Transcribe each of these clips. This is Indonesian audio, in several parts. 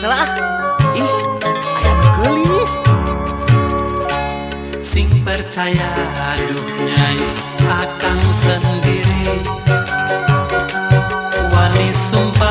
lah ih ayam gelis. Sing percaya aduh nyai akan sendiri. Wani sumpah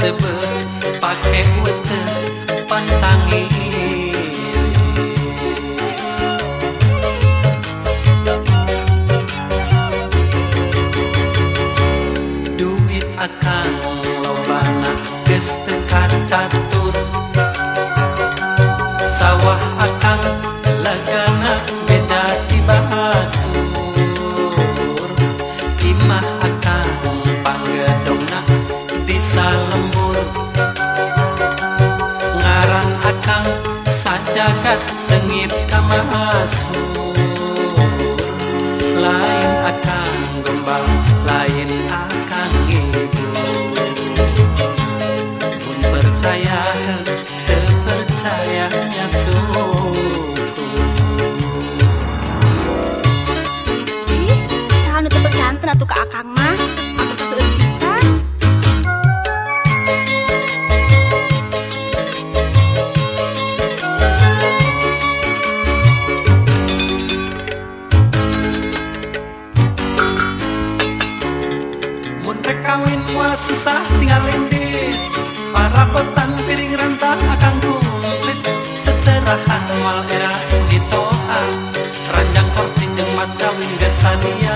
sebut pakai wete pantangi. Duit akan lobana geus tekan catur sengit kamasur lain akan gembal lain akan ibu pun percaya kawin moal susah tinggalin di Para petang piring rantang akan kumplit. Seserahan moal era ditoha Ranjang kursi jeung mas kawin gesania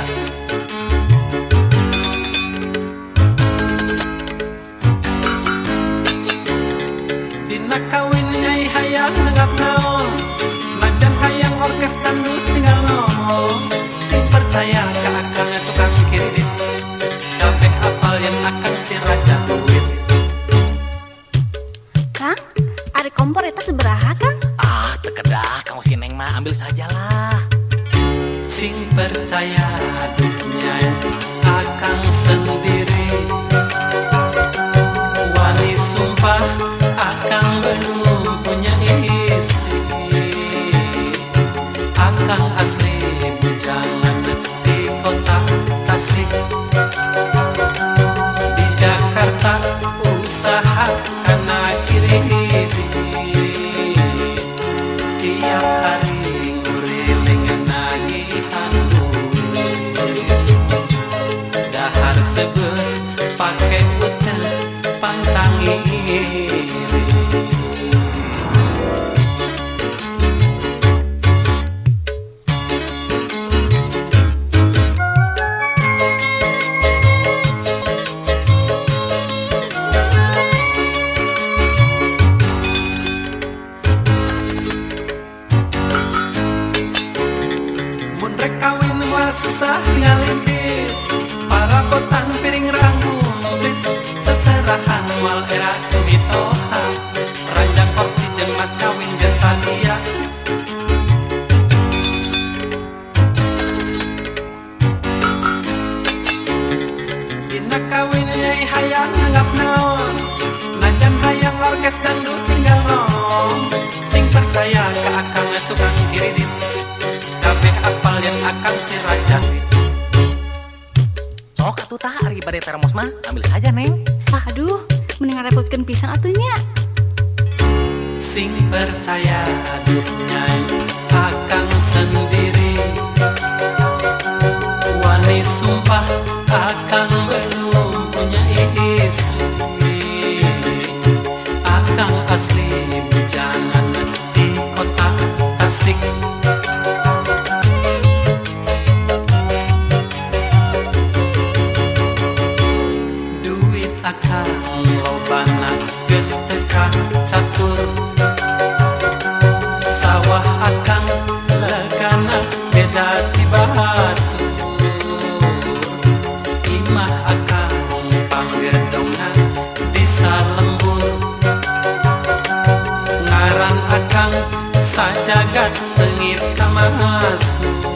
kamu si neng mah ambil sajalah Sing percaya dunia akan sendiri Mun rek kawin moal susah tinggalin Seserahan moal era mitoha Ranjang kursi jeung mas kawin gesania Dina kawin nyai hayang nanggap naon? Najan hayang orkes dangdut tinggal nong Sing percaya ke akang tukang kredit Kabeh apal yang akan si raja. Sok atuh tah ari bade termos mah ambil saja neng. Aduh, mendingan repotkeun pisan atunya. Sing percaya dunia akan sendiri. Wani sumpah akan belum lobana gesteka catur sawah akan legana beda di batu imah akan umpang gedongna bisa lembur ngaran akan sajagat sengit kamasku